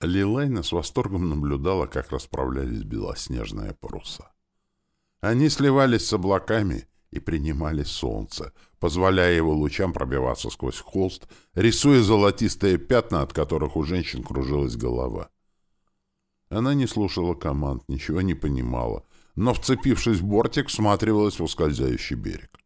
Лилайна с восторгом наблюдала, как расправлялись белоснежные паруса. Они сливались с облаками и принимали солнце, позволяя его лучам пробиваться сквозь холст, рисуя золотистые пятна, от которых у женщин кружилась голова. Она не слушала команд, ничего не понимала, но, вцепившись в бортик, всматривалась в ускользающий берег.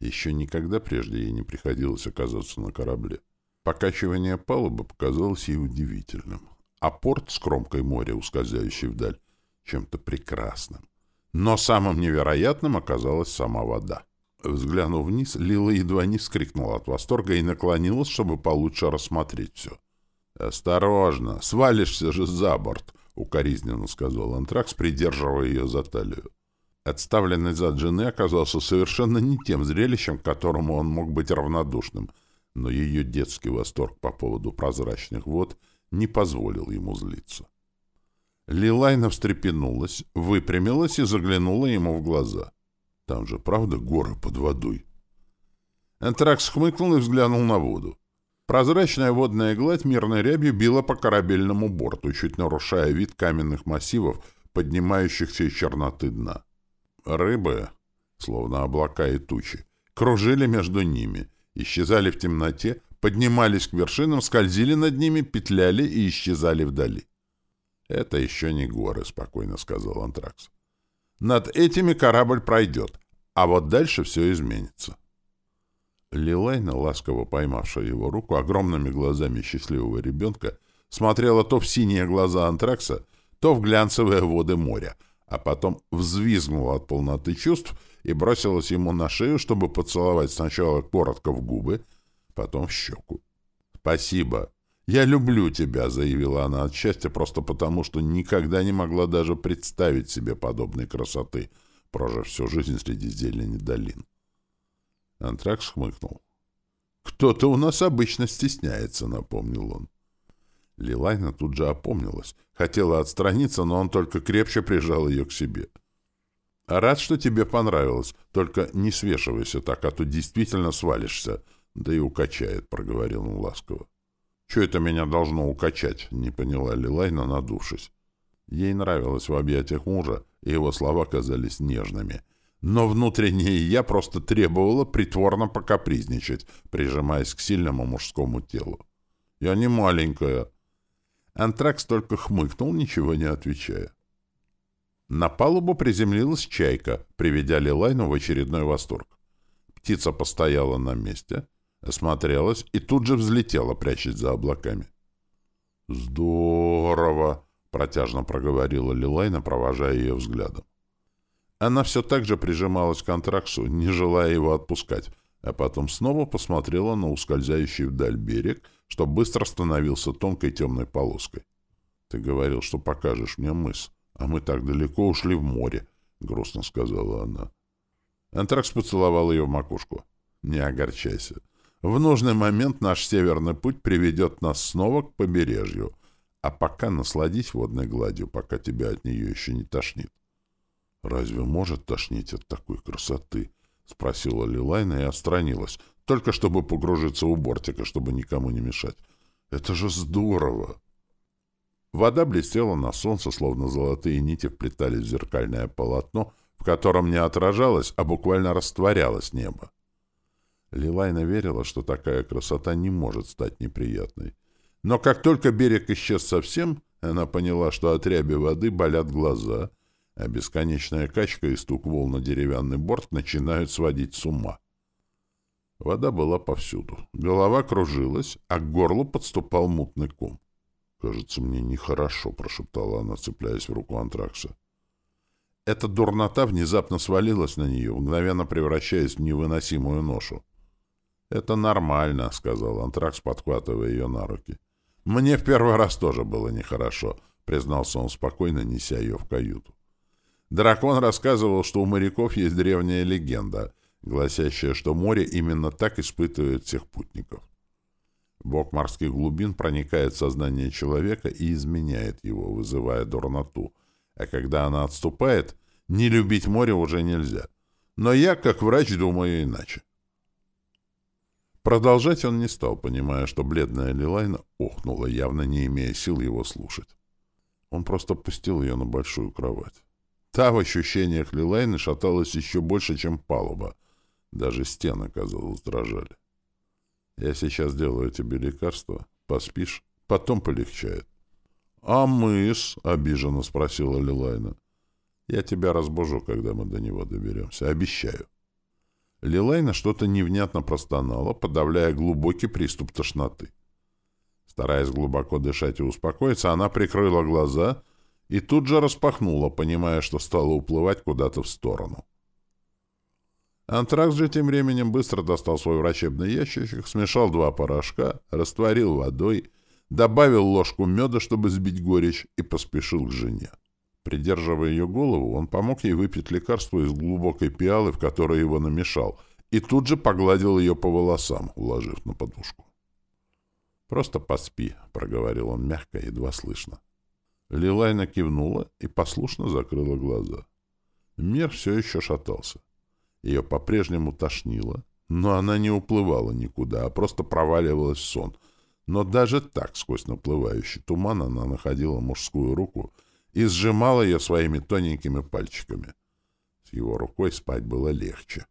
Еще никогда прежде ей не приходилось оказаться на корабле. Покачивание палубы показалось ей удивительным, а порт с кромкой моря, ускользающий вдаль, чем-то прекрасным. Но самым невероятным оказалась сама вода. Взглянув вниз, Лила едва не вскрикнула от восторга и наклонилась, чтобы получше рассмотреть все. «Осторожно! Свалишься же за борт!» — укоризненно сказал Антракс, придерживая ее за талию. Отставленный зад жены оказался совершенно не тем зрелищем, к которому он мог быть равнодушным, но ее детский восторг по поводу прозрачных вод не позволил ему злиться. Лилайна встрепенулась, выпрямилась и заглянула ему в глаза. Там же, правда, горы под водой? Энтракс хмыкнул и взглянул на воду. Прозрачная водная гладь мирной рябью била по корабельному борту, чуть нарушая вид каменных массивов, поднимающихся из черноты дна. Рыбы, словно облака и тучи, кружили между ними, исчезали в темноте, поднимались к вершинам, скользили над ними, петляли и исчезали вдали. «Это еще не горы», — спокойно сказал Антракс. «Над этими корабль пройдет, а вот дальше все изменится». Лилайна, ласково поймавшая его руку огромными глазами счастливого ребенка, смотрела то в синие глаза Антракса, то в глянцевые воды моря, а потом взвизгнула от полноты чувств и бросилась ему на шею, чтобы поцеловать сначала коротко в губы, потом в щеку. «Спасибо. Я люблю тебя», — заявила она от счастья просто потому, что никогда не могла даже представить себе подобной красоты, прожив всю жизнь среди зелени долин. Антракс хмыкнул. «Кто-то у нас обычно стесняется», — напомнил он. Лилайна тут же опомнилась. Хотела отстраниться, но он только крепче прижал ее к себе. «Рад, что тебе понравилось. Только не свешивайся так, а то действительно свалишься. Да и укачает», — проговорил он ласково. «Что это меня должно укачать?» — не поняла Лилайна, надувшись. Ей нравилось в объятиях мужа, и его слова казались нежными. Но внутреннее «я» просто требовало притворно покапризничать, прижимаясь к сильному мужскому телу. «Я не маленькая», Антракс только хмыкнул, ничего не отвечая. На палубу приземлилась чайка, приведя Лилайну в очередной восторг. Птица постояла на месте, осмотрелась и тут же взлетела, прячась за облаками. «Здорово!» — протяжно проговорила Лилайна, провожая ее взглядом. Она все так же прижималась к контраксу, не желая его отпускать, а потом снова посмотрела на ускользающий вдаль берег, что быстро становился тонкой темной полоской. «Ты говорил, что покажешь мне мыс, а мы так далеко ушли в море», — грустно сказала она. Антракс поцеловал ее в макушку. «Не огорчайся. В нужный момент наш северный путь приведет нас снова к побережью, а пока насладись водной гладью, пока тебя от нее еще не тошнит». «Разве может тошнить от такой красоты?» — спросила Лилайна и отстранилась, только чтобы погружиться у бортика, чтобы никому не мешать. «Это же здорово!» Вода блестела на солнце, словно золотые нити вплетались в зеркальное полотно, в котором не отражалось, а буквально растворялось небо. Лилайна верила, что такая красота не может стать неприятной. Но как только берег исчез совсем, она поняла, что от ряби воды болят глаза, а бесконечная качка и стук волн на деревянный борт начинают сводить с ума. Вода была повсюду. Голова кружилась, а к горлу подступал мутный ком. «Кажется, мне нехорошо», — прошептала она, цепляясь в руку антракса. Эта дурнота внезапно свалилась на нее, мгновенно превращаясь в невыносимую ношу. «Это нормально», — сказал антракс, подхватывая ее на руки. «Мне в первый раз тоже было нехорошо», — признался он спокойно, неся ее в каюту. Дракон рассказывал, что у моряков есть древняя легенда, гласящая, что море именно так испытывает всех путников. Бог морских глубин проникает в сознание человека и изменяет его, вызывая дурноту. А когда она отступает, не любить море уже нельзя. Но я, как врач, думаю иначе. Продолжать он не стал, понимая, что бледная Лилайна охнула, явно не имея сил его слушать. Он просто пустил ее на большую кровать. Та в ощущениях Лилайны шаталась еще больше, чем палуба. Даже стены, казалось, дрожали. «Я сейчас делаю тебе лекарство. Поспишь, потом полегчает». «А мышь?» — обиженно спросила Лилайна. «Я тебя разбужу, когда мы до него доберемся. Обещаю». Лилайна что-то невнятно простонала, подавляя глубокий приступ тошноты. Стараясь глубоко дышать и успокоиться, она прикрыла глаза и тут же распахнула, понимая, что стала уплывать куда-то в сторону. Антракс же тем временем быстро достал свой врачебный ящичек, смешал два порошка, растворил водой, добавил ложку меда, чтобы сбить горечь, и поспешил к жене. Придерживая ее голову, он помог ей выпить лекарство из глубокой пиалы, в которой его намешал, и тут же погладил ее по волосам, уложив на подушку. «Просто поспи», — проговорил он мягко, едва слышно. Лилайна кивнула и послушно закрыла глаза. Мир все еще шатался. Ее по-прежнему тошнило, но она не уплывала никуда, а просто проваливалась в сон. Но даже так, сквозь наплывающий туман, она находила мужскую руку — и сжимал ее своими тоненькими пальчиками. С его рукой спать было легче.